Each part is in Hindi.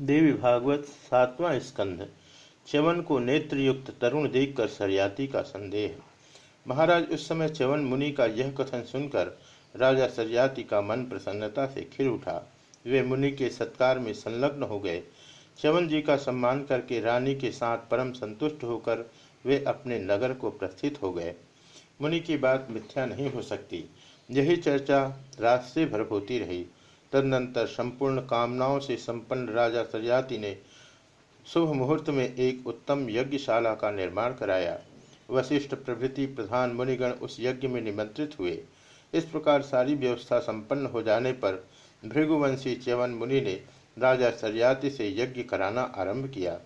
देवी भागवत सातवां स्कंध। च्यवन को नेत्रयुक्त तरुण देखकर सरयाती का संदेह। महाराज, उस समय च्यवन मुनि का यह कथन सुनकर राजा सरयाती का मन प्रसन्नता से खिल उठा। वे मुनि के सत्कार में संलग्न हो गए। च्यवन जी का सम्मान करके रानी के साथ परम संतुष्ट होकर वे अपने नगर को प्रस्थित हो गए। मुनि की बात मिथ्या नहीं हो सकती। यही चर्चा रात से भर होती रही। तदनंतर संपूर्ण कामनाओं से संपन्न राजा सरयाति ने शुभ मुहूर्त में एक उत्तम यज्ञशाला का निर्माण कराया। वशिष्ठ प्रभृति प्रधान मुनिगण उस यज्ञ में निमंत्रित हुए। इस प्रकार सारी व्यवस्था संपन्न हो जाने पर भृगुवंशी च्यवन मुनि ने राजा सरयाति से यज्ञ कराना आरंभ किया।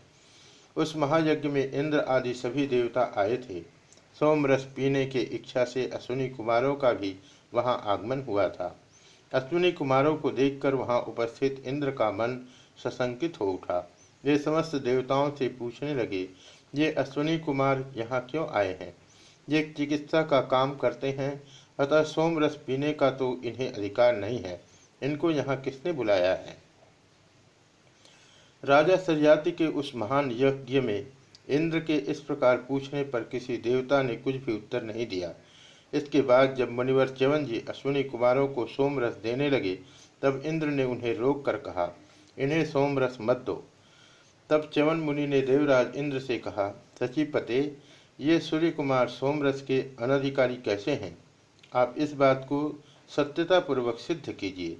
उस महायज्ञ में इंद्र आदि सभी देवता आए थे। सोमरस पीने के इच्छा से अश्विनी कुमारों का भी वहाँ आगमन हुआ था। अश्विनी कुमारों को देखकर वहाँ उपस्थित इंद्र का मन सशंकित हो उठा। वे समस्त देवताओं से पूछने लगे, ये अश्विनी कुमार यहाँ क्यों आए हैं? ये चिकित्सा का काम करते हैं, अतः सोम रस पीने का तो इन्हें अधिकार नहीं है। इनको यहाँ किसने बुलाया है? राजा सरयाति के उस महान यज्ञ में इंद्र के इस प्रकार पूछने पर किसी देवता ने कुछ भी उत्तर नहीं दिया। इसके बाद जब मुनिवर च्यवन जी अश्विनी कुमारों को सोमरस देने लगे, तब इंद्र ने उन्हें रोक कर कहा, इन्हें सोमरस मत दो। तब च्यवन मुनि ने देवराज इंद्र से कहा सचिपते ये सूर्य कुमार सोमरस के अनधिकारी कैसे हैं? आप इस बात को सत्यतापूर्वक सिद्ध कीजिए।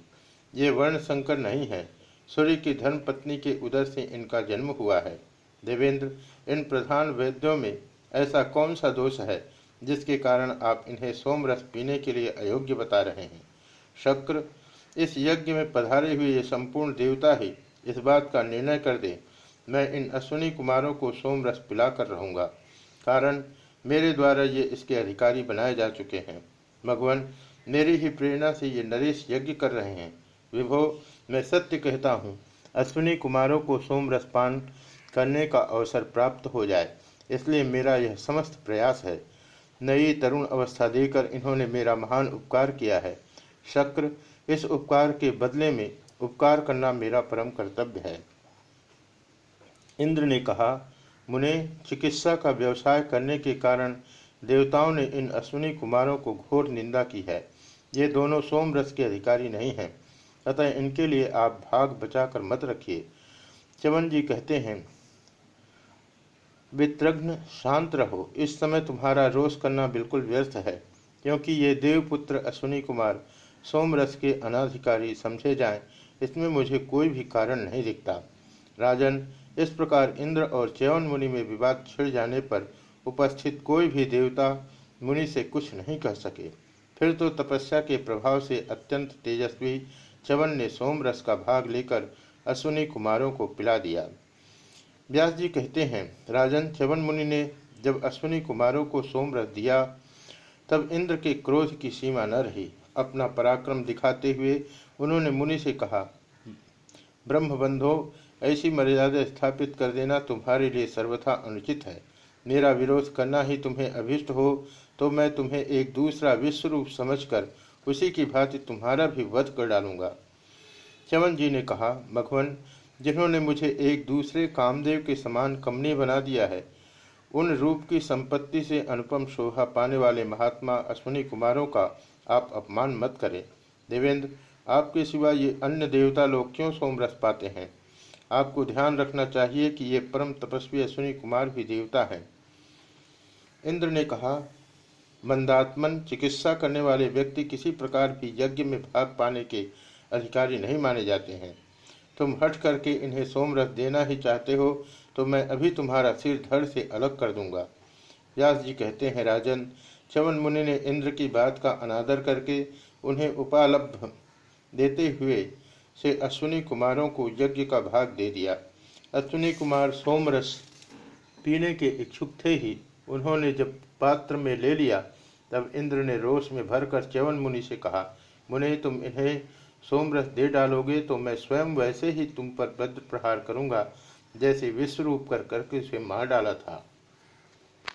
ये वर्ण संकर नहीं है। सूर्य की धर्म पत्नी के उदर से इनका जन्म हुआ है। देवेंद्र, इन प्रधान वैद्यों में ऐसा कौन सा दोष है जिसके कारण आप इन्हें सोमरस पीने के लिए अयोग्य बता रहे हैं। शक्र, इस यज्ञ में पधारे हुए ये संपूर्ण देवता ही इस बात का निर्णय कर दे, मैं इन अश्विनी कुमारों को सोमरस पिला कर रहूँगा। कारण, मेरे द्वारा ये इसके अधिकारी बनाए जा चुके हैं। भगवान, मेरी ही प्रेरणा से ये नरेश यज्ञ कर रहे हैं। विभो, मैं सत्य कहता हूँ, अश्विनी कुमारों को सोमरस पान करने का अवसर प्राप्त हो जाए, इसलिए मेरा यह समस्त प्रयास है। नई तरुण अवस्था देकर इन्होंने मेरा महान उपकार किया है। शक्र, इस उपकार के बदले में उपकार करना मेरा परम कर्तव्य है। इंद्र ने कहा, मुने, चिकित्सा का व्यवसाय करने के कारण देवताओं ने इन अश्विनी कुमारों को घोर निंदा की है। ये दोनों सोमरस के अधिकारी नहीं हैं, अतः इनके लिए आप भाग बचाकर मत रखिए। चवन जी कहते हैं वित्रघ्न शांत रहो। इस समय तुम्हारा रोष करना बिल्कुल व्यर्थ है, क्योंकि ये देवपुत्र अश्विनी कुमार सोमरस के अनाधिकारी समझे जाएँ, इसमें मुझे कोई भी कारण नहीं दिखता। राजन, इस प्रकार इंद्र और चयवन मुनि में विवाद छिड़ जाने पर उपस्थित कोई भी देवता मुनि से कुछ नहीं कह सके। फिर तो तपस्या के प्रभाव से अत्यंत तेजस्वी चवन ने सोमरस का भाग लेकर अश्विनी कुमारों को पिला दिया। व्यास जी कहते हैं, राजन च्यवन मुनि ने जब अश्विनी कुमारों को सोमरस दिया, तब इंद्र के क्रोध की सीमा न रही। अपना पराक्रम दिखाते हुए उन्होंने मुनि से कहा, ब्रह्मबंधो, ऐसी मर्यादा स्थापित कर देना तुम्हारे लिए सर्वथा अनुचित है। मेरा विरोध करना ही तुम्हें अभिष्ट हो तो मैं तुम्हें एक दूसरा विश्व रूप समझकर उसी की भांति तुम्हारा भी वध कर डालूँगा। चवन जी ने कहा, भगवान जिन्होंने मुझे एक दूसरे कामदेव के समान कमनी बना दिया है, उन रूप की संपत्ति से अनुपम शोभा पाने वाले महात्मा अश्विनी कुमारों का आप अपमान मत करें। देवेंद्र, आपके सिवा ये अन्य देवता लोग क्यों सोमरस पाते हैं? आपको ध्यान रखना चाहिए कि ये परम तपस्वी अश्विनी कुमार भी देवता हैं। इंद्र ने कहा, मंदात्मन, चिकित्सा करने वाले व्यक्ति किसी प्रकार भी यज्ञ में भाग पाने के अधिकारी नहीं माने जाते हैं। तुम हट करके इन्हें सोमरस देना ही चाहते हो तो मैं अभी तुम्हारा सिर धड़ से अलग कर दूँगा। व्यास जी कहते हैं, राजन चवन मुनि ने इंद्र की बात का अनादर करके उन्हें उपालब्ध देते हुए से अश्विनी कुमारों को यज्ञ का भाग दे दिया। अश्विनी कुमार सोमरस पीने के इच्छुक थे ही। उन्होंने जब पात्र में ले लिया, तब इंद्र ने रोष में भरकर च्यवन मुनि से कहा, मुनि, तुम इन्हें सोमरस दे डालोगे तो मैं स्वयं वैसे ही तुम पर बद्र प्रहार करूँगा, जैसे विश्व रूप कर करके उसे मार डाला था।